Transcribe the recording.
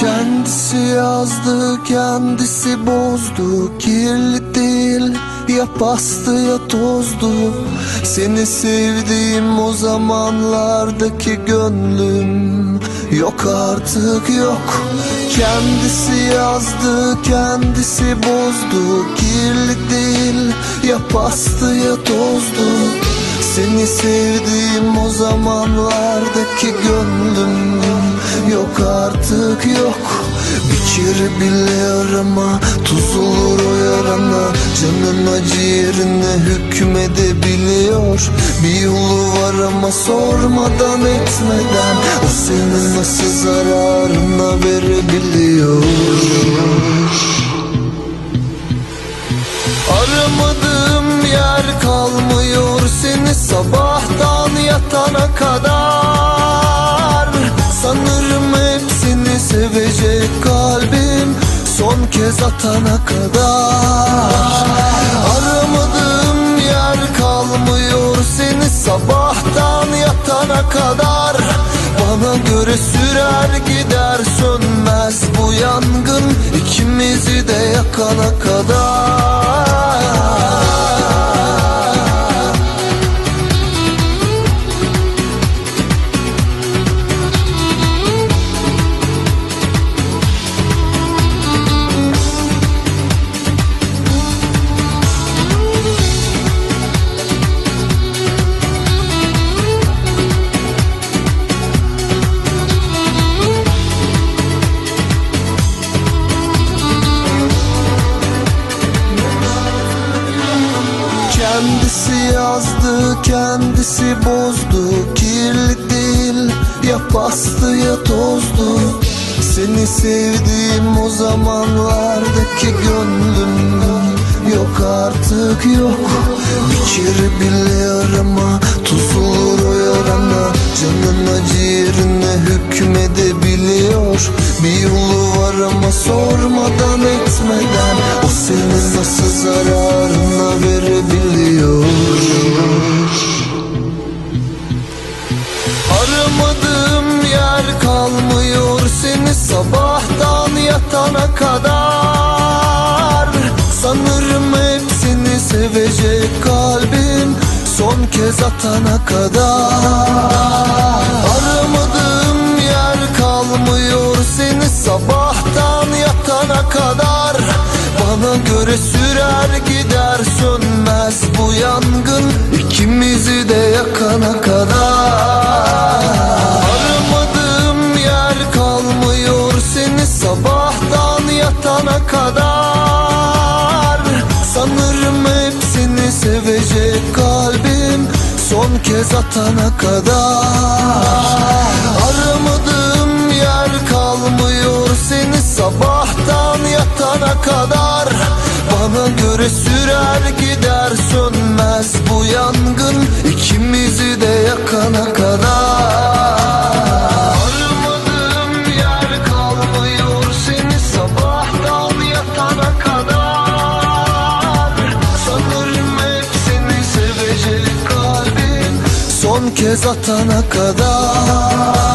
Kendisi yazdı, kendisi bozdu. Kirli değil, ya pastı ya tozdu. Seni sevdiğim o zamanlardaki gönlüm. Yok artık yok. Kendisi yazdı, kendisi bozdu. Kirli değil, ya pastı ya tozdu. Seni sevdiğim o zamanlardaki gönlüm Yok artık yok. Bir bile arama Tuz olur o yarana. Canın acı yerine hükmedebiliyor. Bir yolu var ama sormadan etmeden O senin nasıl zararına verebiliyor kez atana kadar. Aramadığım yer kalmıyor seni sabahtan yatana kadar. Bana göre sürer gider sönmez bu yangın ikimizi de yakana kadar yazdı, kendisi bozdu. Kirli değil, ya pastı ya tozdu. Seni sevdiğim o zamanlardaki gönlüm Yok artık yok. Kere bile arama Tuz olur o yarana. Canın acı yerine hükmedebiliyor. Bir yolu var ama sormadan etmeden O senin nasıl zararına verebiliyor sabahtan yatana kadar Sanırım hepsini sevecek kalbim son kez atana kadar. Aramadığım yer kalmıyor seni sabahtan yatana kadar. Bana göre sürer gider sönmez bu yangın ikimizi de yakana kadar sabahtan yatana kadar Sanırım hepsini sevecek kalbim son kez atana kadar. Aramadığım yer kalmıyor seni sabahtan yatana kadar. Bana göre sürer gider sönmez bu yangın. İkimizi son kez atana kadar